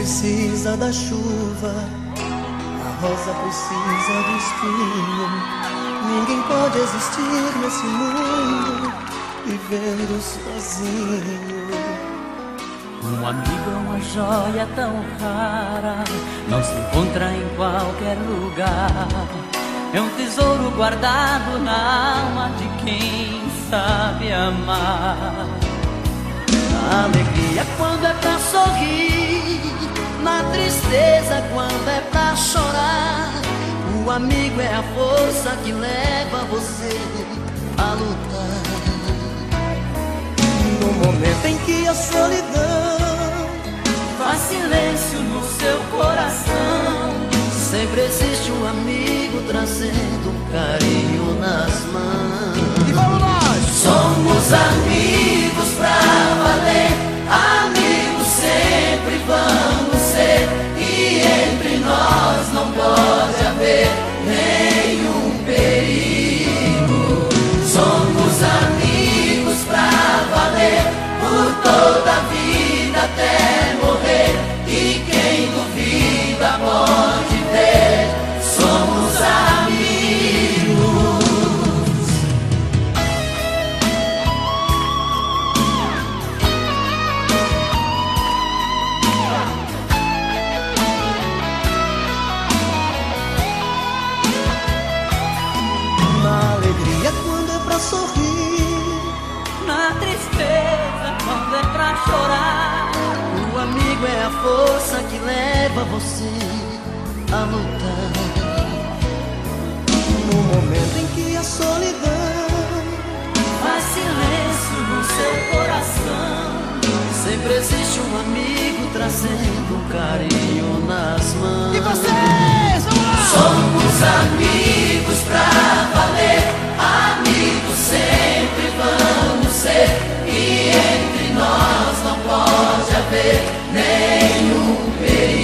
precisa da chuva, a rosa precisa do espinho. Ninguém pode existir nesse mundo vivendo sozinho. Um amigo é uma joia tão rara, não se encontra em qualquer lugar. É um tesouro guardado na alma de quem sabe amar. A alegria quando é pra sorrir, tristeza quando é pra chorar. O amigo é a força que leva você a lutar. No momento em que a solidão faz silêncio no seu coração, sempre existe um amigo trazendo um carinho nas mãos. E vamos nós! Somos amigos nenhum perigo. Somos amigos pra valer por toda a vida até chorar, o amigo é a força que leva você a lutar. no momento em que a solidão Faz silêncio no seu coração. Sempre existe um amigo trazendo um carinho nas mãos. E vocês, vamos lá! Somos amigos. romper.